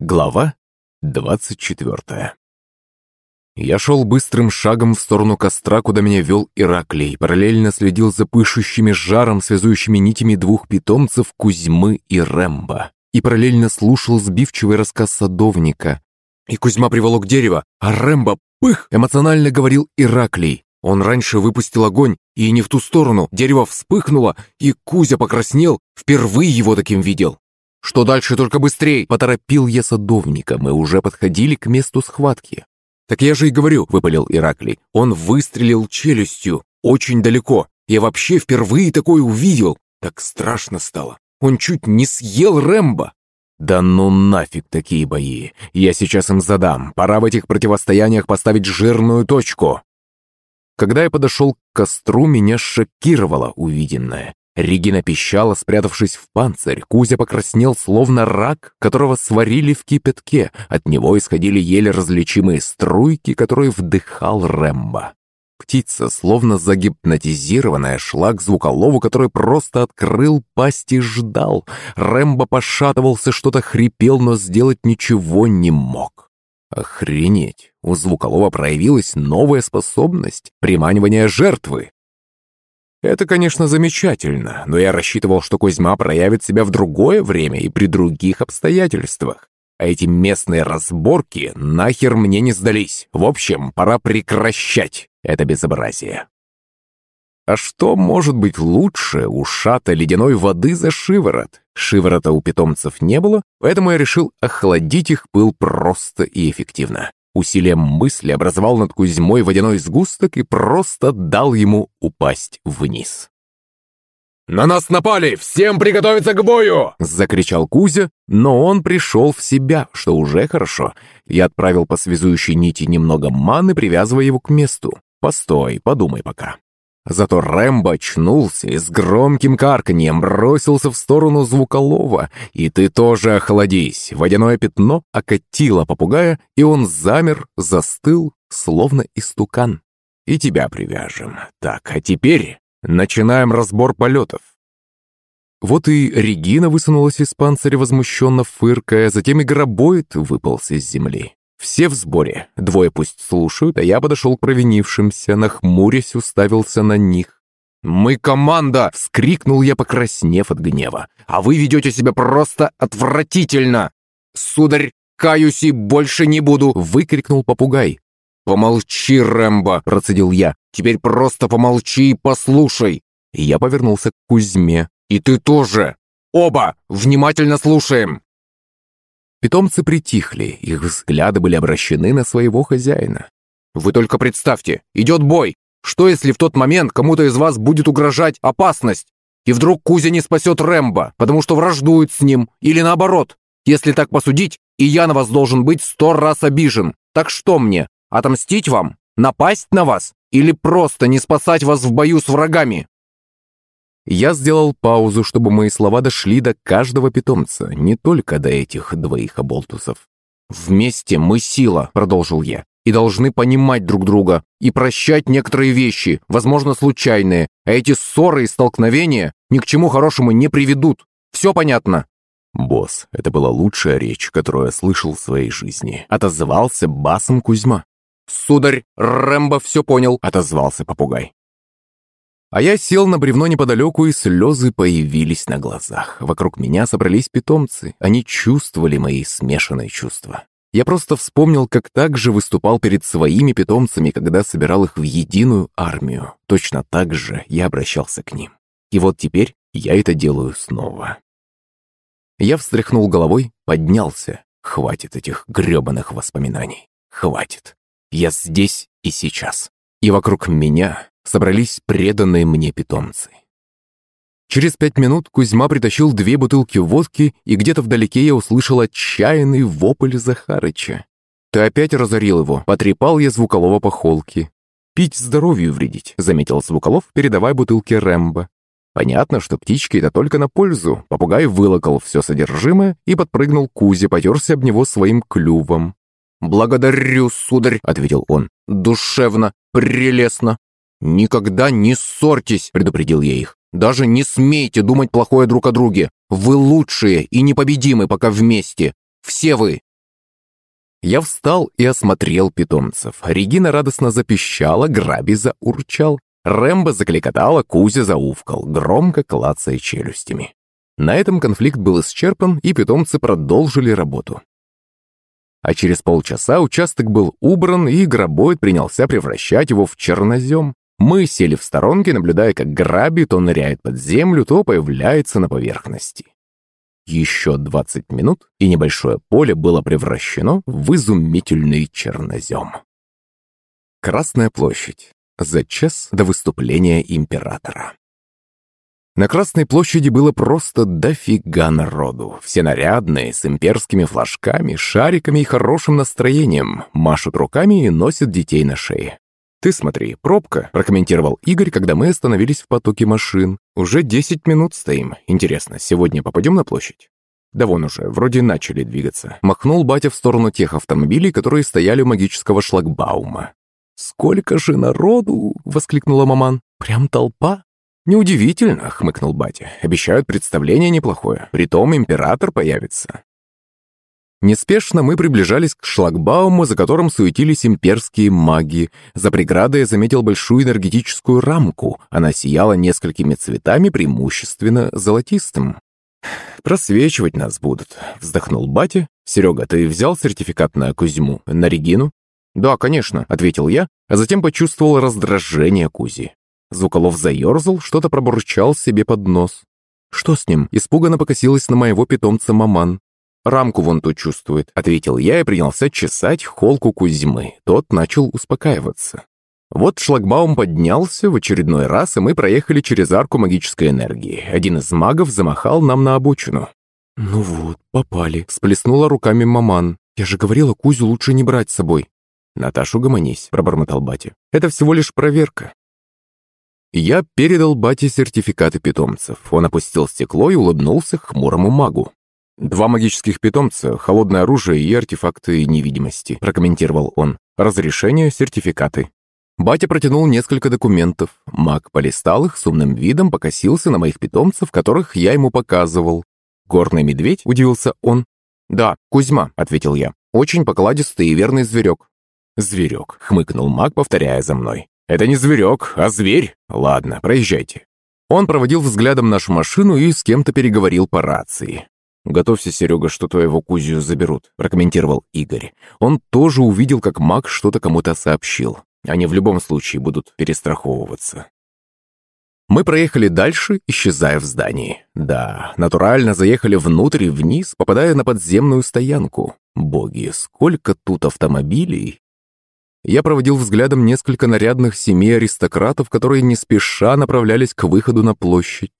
Глава 24 Я шел быстрым шагом в сторону костра, куда меня вел Ираклий, параллельно следил за пышущими жаром, связующими нитями двух питомцев Кузьмы и Рэмбо, и параллельно слушал сбивчивый рассказ садовника. И Кузьма приволок дерево, а Рэмбо — пых! эмоционально говорил Ираклий. Он раньше выпустил огонь, и не в ту сторону, дерево вспыхнуло, и Кузя покраснел, впервые его таким видел. «Что дальше, только быстрей!» – поторопил я садовника, мы уже подходили к месту схватки. «Так я же и говорю», – выпалил Ираклий. «Он выстрелил челюстью, очень далеко. Я вообще впервые такое увидел. Так страшно стало. Он чуть не съел Рэмбо». «Да ну нафиг такие бои! Я сейчас им задам. Пора в этих противостояниях поставить жирную точку!» Когда я подошел к костру, меня шокировало увиденное. Регина пищала, спрятавшись в панцирь. Кузя покраснел, словно рак, которого сварили в кипятке. От него исходили еле различимые струйки, которые вдыхал Рэмбо. Птица, словно загипнотизированная, шла к звуколову, который просто открыл пасть и ждал. Рэмбо пошатывался, что-то хрипел, но сделать ничего не мог. Охренеть! У звуколова проявилась новая способность — приманивание жертвы. Это, конечно, замечательно, но я рассчитывал, что Кузьма проявит себя в другое время и при других обстоятельствах. А эти местные разборки нахер мне не сдались. В общем, пора прекращать это безобразие. А что может быть лучше ушата ледяной воды за шиворот? Шиворота у питомцев не было, поэтому я решил охладить их пыл просто и эффективно. Усилием мысли образовал над Кузьмой водяной сгусток и просто дал ему упасть вниз. «На нас напали! Всем приготовиться к бою!» — закричал Кузя, но он пришел в себя, что уже хорошо. Я отправил по связующей нити немного маны, привязывая его к месту. «Постой, подумай пока». Зато Рэмбо очнулся и с громким карканьем бросился в сторону звуколова. И ты тоже охладись. Водяное пятно окатило попугая, и он замер, застыл, словно истукан. И тебя привяжем. Так, а теперь начинаем разбор полетов. Вот и Регина высунулась из панциря, возмущенно фыркая, затем и гробоид выполз из земли. Все в сборе. Двое пусть слушают, а я подошел к провинившимся, нахмурясь, уставился на них. «Мы команда!» — вскрикнул я, покраснев от гнева. «А вы ведете себя просто отвратительно!» «Сударь, каюсь и больше не буду!» — выкрикнул попугай. «Помолчи, Рэмбо!» — процедил я. «Теперь просто помолчи и послушай!» Я повернулся к Кузьме. «И ты тоже! Оба! Внимательно слушаем!» Питомцы притихли, их взгляды были обращены на своего хозяина. «Вы только представьте, идет бой! Что если в тот момент кому-то из вас будет угрожать опасность? И вдруг Кузя не спасет Рэмбо, потому что враждует с ним, или наоборот? Если так посудить, и я на вас должен быть сто раз обижен. Так что мне, отомстить вам? Напасть на вас? Или просто не спасать вас в бою с врагами? Я сделал паузу, чтобы мои слова дошли до каждого питомца, не только до этих двоих оболтусов. «Вместе мы сила», — продолжил я, «и должны понимать друг друга и прощать некоторые вещи, возможно, случайные, а эти ссоры и столкновения ни к чему хорошему не приведут. Все понятно?» «Босс, это была лучшая речь, которую я слышал в своей жизни», — отозвался басом Кузьма. «Сударь, Рэмбо все понял», — отозвался попугай. А я сел на бревно неподалеку, и слезы появились на глазах. Вокруг меня собрались питомцы. Они чувствовали мои смешанные чувства. Я просто вспомнил, как так же выступал перед своими питомцами, когда собирал их в единую армию. Точно так же я обращался к ним. И вот теперь я это делаю снова. Я встряхнул головой, поднялся. Хватит этих грёбаных воспоминаний. Хватит. Я здесь и сейчас. И вокруг меня собрались преданные мне питомцы. Через пять минут Кузьма притащил две бутылки водки, и где-то вдалеке я услышал отчаянный вопль Захарыча. «Ты опять разорил его», — потрепал я Звуколова по холке. «Пить здоровью вредить», — заметил Звуколов, передавая бутылки Рэмбо. Понятно, что птичке это только на пользу. Попугай вылокал все содержимое и подпрыгнул Кузе, потерся об него своим клювом. «Благодарю, сударь», — ответил он. «Душевно, прелестно. «Никогда не ссорьтесь», — предупредил я их. «Даже не смейте думать плохое друг о друге. Вы лучшие и непобедимы, пока вместе. Все вы, Я встал и осмотрел питомцев. Регина радостно запищала, Граби заурчал. Рэмбо закликотала, Кузя зауфкал, громко клацая челюстями. На этом конфликт был исчерпан, и питомцы продолжили работу. А через полчаса участок был убран, и гробоид принялся превращать его в чернозем. Мы сели в сторонке, наблюдая, как граби то ныряет под землю, то появляется на поверхности. Еще 20 минут, и небольшое поле было превращено в изумительный чернозем. Красная площадь. За час до выступления императора. На Красной площади было просто дофига народу. Все нарядные, с имперскими флажками, шариками и хорошим настроением, машут руками и носят детей на шее. «Ты смотри, пробка», – прокомментировал Игорь, когда мы остановились в потоке машин. «Уже 10 минут стоим. Интересно, сегодня попадем на площадь?» «Да вон уже, вроде начали двигаться». Махнул батя в сторону тех автомобилей, которые стояли у магического шлагбаума. «Сколько же народу!» – воскликнула маман. «Прям толпа!» «Неудивительно», — хмыкнул батя. «Обещают представление неплохое. Притом император появится». Неспешно мы приближались к шлагбауму, за которым суетились имперские маги. За преградой я заметил большую энергетическую рамку. Она сияла несколькими цветами, преимущественно золотистым. «Просвечивать нас будут», — вздохнул батя. «Серега, ты взял сертификат на Кузьму, на Регину?» «Да, конечно», — ответил я, а затем почувствовал раздражение Кузи. Звуколов заерзал, что-то пробурчал себе под нос. «Что с ним?» Испуганно покосилась на моего питомца маман. «Рамку вон тут чувствует», — ответил я и принялся чесать холку Кузьмы. Тот начал успокаиваться. Вот шлагбаум поднялся в очередной раз, и мы проехали через арку магической энергии. Один из магов замахал нам на обочину. «Ну вот, попали», — сплеснула руками маман. «Я же говорила, Кузю лучше не брать с собой». «Наташу гомонись», — пробормотал батя. «Это всего лишь проверка. Я передал бате сертификаты питомцев. Он опустил стекло и улыбнулся хмурому магу. «Два магических питомца, холодное оружие и артефакты невидимости», прокомментировал он. «Разрешение, сертификаты». Батя протянул несколько документов. Маг полистал их с умным видом, покосился на моих питомцев, которых я ему показывал. «Горный медведь?» – удивился он. «Да, Кузьма», – ответил я. «Очень покладистый и верный зверек». «Зверек», – хмыкнул маг, повторяя за мной. «Это не зверек, а зверь. Ладно, проезжайте». Он проводил взглядом нашу машину и с кем-то переговорил по рации. «Готовься, Серега, что твоего Кузю заберут», – прокомментировал Игорь. Он тоже увидел, как маг что-то кому-то сообщил. Они в любом случае будут перестраховываться. Мы проехали дальше, исчезая в здании. Да, натурально заехали внутрь и вниз, попадая на подземную стоянку. Боги, сколько тут автомобилей! Я проводил взглядом несколько нарядных семей аристократов, которые не спеша направлялись к выходу на площадь.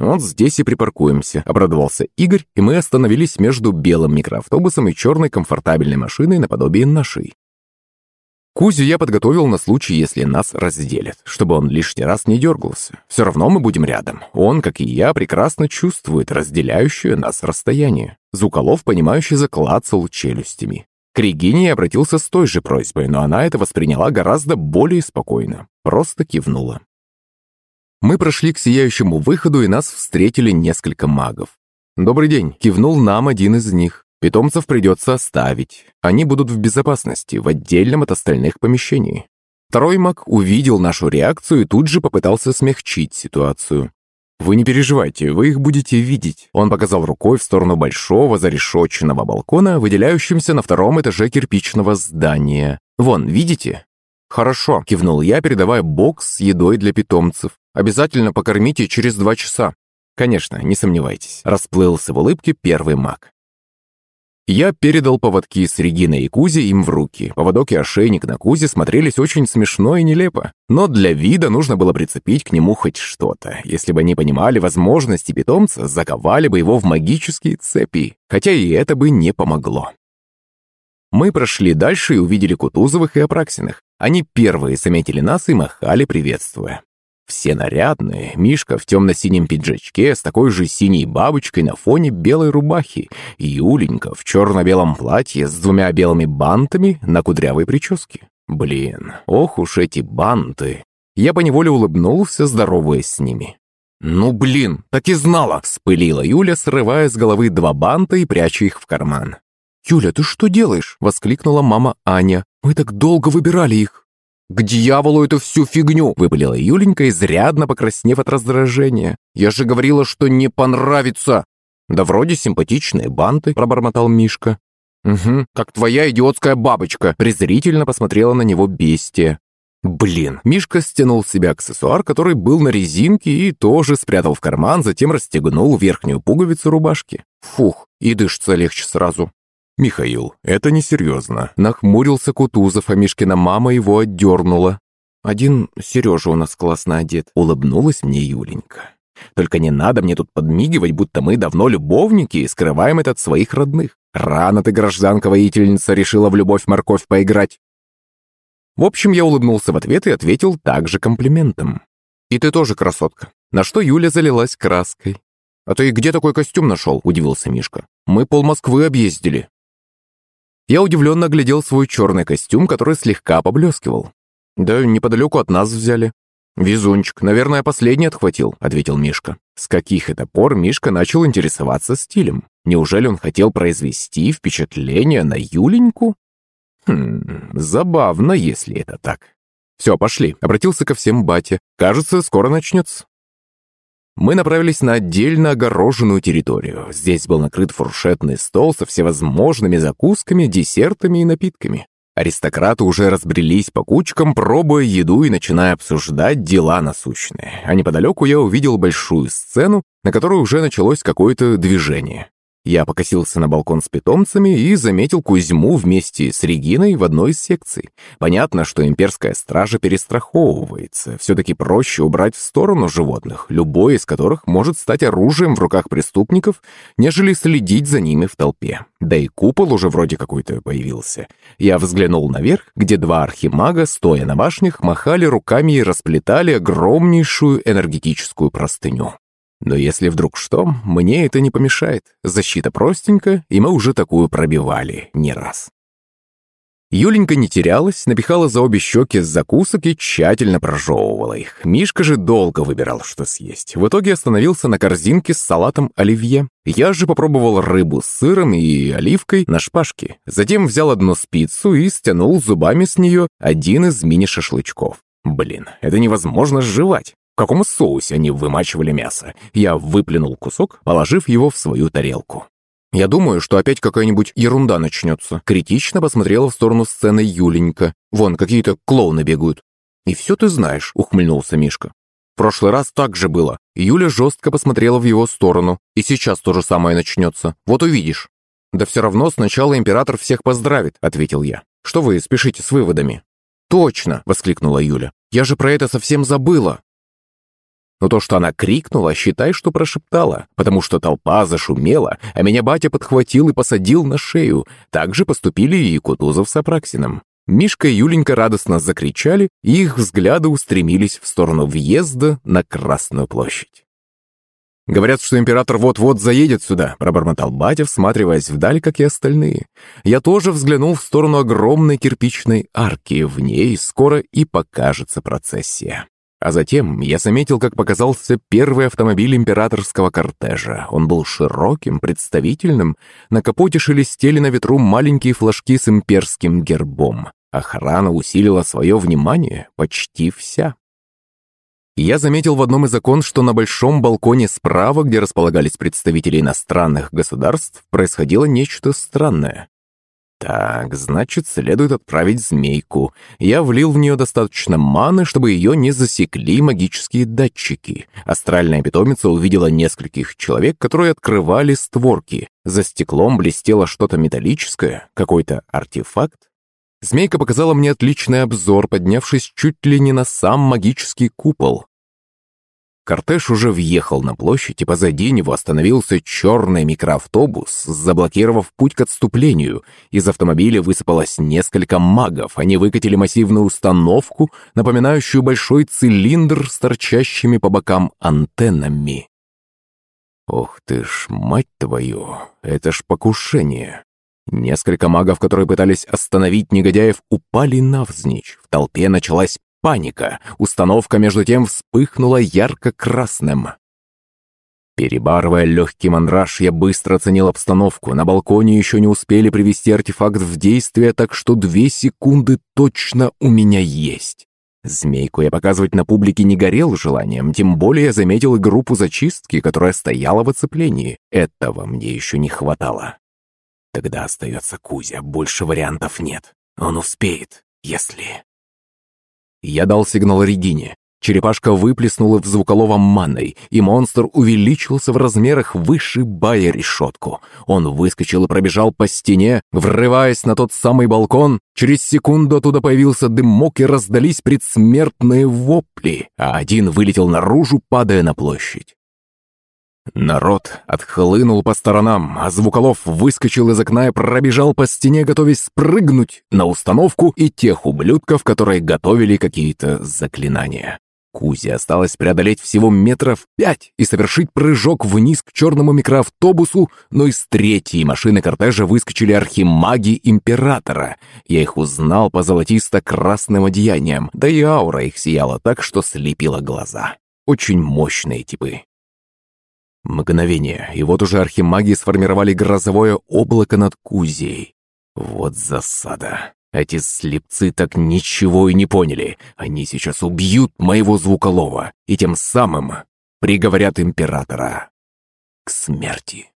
«Вот здесь и припаркуемся», — обрадовался Игорь, и мы остановились между белым микроавтобусом и черной комфортабельной машиной наподобие нашей. Кузю я подготовил на случай, если нас разделят, чтобы он лишний раз не дергался. Все равно мы будем рядом. Он, как и я, прекрасно чувствует разделяющее нас расстояние. Зуколов, понимающий, заклацал челюстями. К Регине я обратился с той же просьбой, но она это восприняла гораздо более спокойно. Просто кивнула. Мы прошли к сияющему выходу, и нас встретили несколько магов. «Добрый день», — кивнул нам один из них. «Питомцев придется оставить. Они будут в безопасности, в отдельном от остальных помещении». Второй маг увидел нашу реакцию и тут же попытался смягчить ситуацию. «Вы не переживайте, вы их будете видеть». Он показал рукой в сторону большого зарешоченного балкона, выделяющимся на втором этаже кирпичного здания. «Вон, видите?» «Хорошо», — кивнул я, передавая бокс с едой для питомцев. «Обязательно покормите через два часа». «Конечно, не сомневайтесь», — расплылся в улыбке первый маг. Я передал поводки с Региной и Кузи им в руки. Поводок и ошейник на Кузе смотрелись очень смешно и нелепо. Но для вида нужно было прицепить к нему хоть что-то. Если бы они понимали возможности питомца, заковали бы его в магические цепи. Хотя и это бы не помогло. Мы прошли дальше и увидели Кутузовых и Апраксиных. Они первые заметили нас и махали, приветствуя. Все нарядные, Мишка в темно-синем пиджачке с такой же синей бабочкой на фоне белой рубахи, Юленька в черно-белом платье с двумя белыми бантами на кудрявой прическе. Блин, ох уж эти банты. Я поневоле улыбнулся, здороваясь с ними. «Ну блин, так и знала!» – вспылила Юля, срывая с головы два банта и пряча их в карман. «Юля, ты что делаешь?» – воскликнула мама Аня. «Мы так долго выбирали их». «К дьяволу эту всю фигню!» – выпалила Юленька, изрядно покраснев от раздражения. «Я же говорила, что не понравится!» «Да вроде симпатичные банты», – пробормотал Мишка. «Угу, как твоя идиотская бабочка», – презрительно посмотрела на него бестия. Блин, Мишка стянул с себя аксессуар, который был на резинке, и тоже спрятал в карман, затем расстегнул верхнюю пуговицу рубашки. Фух, и дышится легче сразу. «Михаил, это несерьезно», — нахмурился Кутузов, а Мишкина мама его отдернула. «Один Сережа у нас классно одет», — улыбнулась мне Юленька. «Только не надо мне тут подмигивать, будто мы давно любовники и скрываем это от своих родных. Рано ты, гражданка-воительница, решила в любовь-морковь поиграть. В общем, я улыбнулся в ответ и ответил также комплиментом. «И ты тоже красотка». На что Юля залилась краской. «А ты где такой костюм нашел?» – удивился Мишка. «Мы пол Москвы объездили». Я удивленно глядел свой черный костюм, который слегка поблескивал. «Да неподалеку от нас взяли». «Везунчик, наверное, последний отхватил», — ответил Мишка. С каких это пор Мишка начал интересоваться стилем? Неужели он хотел произвести впечатление на Юленьку? Хм, забавно, если это так. Все, пошли. Обратился ко всем батя. Кажется, скоро начнется. Мы направились на отдельно огороженную территорию. Здесь был накрыт фуршетный стол со всевозможными закусками, десертами и напитками. Аристократы уже разбрелись по кучкам, пробуя еду и начиная обсуждать дела насущные. А неподалеку я увидел большую сцену, на которой уже началось какое-то движение. Я покосился на балкон с питомцами и заметил Кузьму вместе с Региной в одной из секций. Понятно, что имперская стража перестраховывается. Все-таки проще убрать в сторону животных, любой из которых может стать оружием в руках преступников, нежели следить за ними в толпе. Да и купол уже вроде какой-то появился. Я взглянул наверх, где два архимага, стоя на башнях, махали руками и расплетали огромнейшую энергетическую простыню. Но если вдруг что, мне это не помешает. Защита простенькая, и мы уже такую пробивали не раз. Юленька не терялась, напихала за обе щеки закусок и тщательно прожевывала их. Мишка же долго выбирал, что съесть. В итоге остановился на корзинке с салатом оливье. Я же попробовал рыбу с сыром и оливкой на шпажке. Затем взял одну спицу и стянул зубами с нее один из мини-шашлычков. Блин, это невозможно сживать каком соусе они вымачивали мясо. Я выплюнул кусок, положив его в свою тарелку. «Я думаю, что опять какая-нибудь ерунда начнется», критично посмотрела в сторону сцены Юленька. «Вон, какие-то клоуны бегают». «И все ты знаешь», — ухмыльнулся Мишка. «В прошлый раз так же было. Юля жестко посмотрела в его сторону. И сейчас то же самое начнется. Вот увидишь». «Да все равно сначала император всех поздравит», — ответил я. «Что вы спешите с выводами?» «Точно!» — воскликнула Юля. «Я же про это совсем забыла!» Но то, что она крикнула, считай, что прошептала, потому что толпа зашумела, а меня батя подхватил и посадил на шею. Так же поступили и Кутузов с Апраксиным. Мишка и Юленька радостно закричали, и их взгляды устремились в сторону въезда на Красную площадь. «Говорят, что император вот-вот заедет сюда», — пробормотал батя, всматриваясь вдаль, как и остальные. Я тоже взглянул в сторону огромной кирпичной арки, в ней скоро и покажется процессия. А затем я заметил, как показался первый автомобиль императорского кортежа. Он был широким, представительным. На капоте шелестели на ветру маленькие флажки с имперским гербом. Охрана усилила свое внимание, почти вся. Я заметил в одном из окон, что на большом балконе справа, где располагались представители иностранных государств, происходило нечто странное. Так, значит, следует отправить змейку. Я влил в нее достаточно маны, чтобы ее не засекли магические датчики. Астральная питомица увидела нескольких человек, которые открывали створки. За стеклом блестело что-то металлическое, какой-то артефакт. Змейка показала мне отличный обзор, поднявшись чуть ли не на сам магический купол. Кортеж уже въехал на площадь, и позади него остановился черный микроавтобус, заблокировав путь к отступлению. Из автомобиля высыпалось несколько магов. Они выкатили массивную установку, напоминающую большой цилиндр с торчащими по бокам антеннами. Ох ты ж, мать твою, это ж покушение. Несколько магов, которые пытались остановить негодяев, упали навзничь. В толпе началась Паника. Установка, между тем, вспыхнула ярко-красным. Перебарывая легкий мандраж, я быстро оценил обстановку. На балконе еще не успели привести артефакт в действие, так что две секунды точно у меня есть. Змейку я показывать на публике не горел желанием, тем более я заметил и группу зачистки, которая стояла в оцеплении. Этого мне еще не хватало. Тогда остается Кузя, больше вариантов нет. Он успеет, если... Я дал сигнал Регине. Черепашка выплеснула в звуколовом манной, и монстр увеличился в размерах, вышибая решетку. Он выскочил и пробежал по стене, врываясь на тот самый балкон. Через секунду оттуда появился дымок и раздались предсмертные вопли, а один вылетел наружу, падая на площадь. Народ отхлынул по сторонам, а Звуколов выскочил из окна и пробежал по стене, готовясь спрыгнуть на установку и тех ублюдков, которые готовили какие-то заклинания. Кузе осталось преодолеть всего метров пять и совершить прыжок вниз к черному микроавтобусу, но из третьей машины кортежа выскочили архимаги Императора. Я их узнал по золотисто-красным одеяниям, да и аура их сияла так, что слепила глаза. Очень мощные типы. Мгновение, и вот уже архимаги сформировали грозовое облако над Кузей. Вот засада. Эти слепцы так ничего и не поняли. Они сейчас убьют моего звуколова и тем самым приговорят императора к смерти.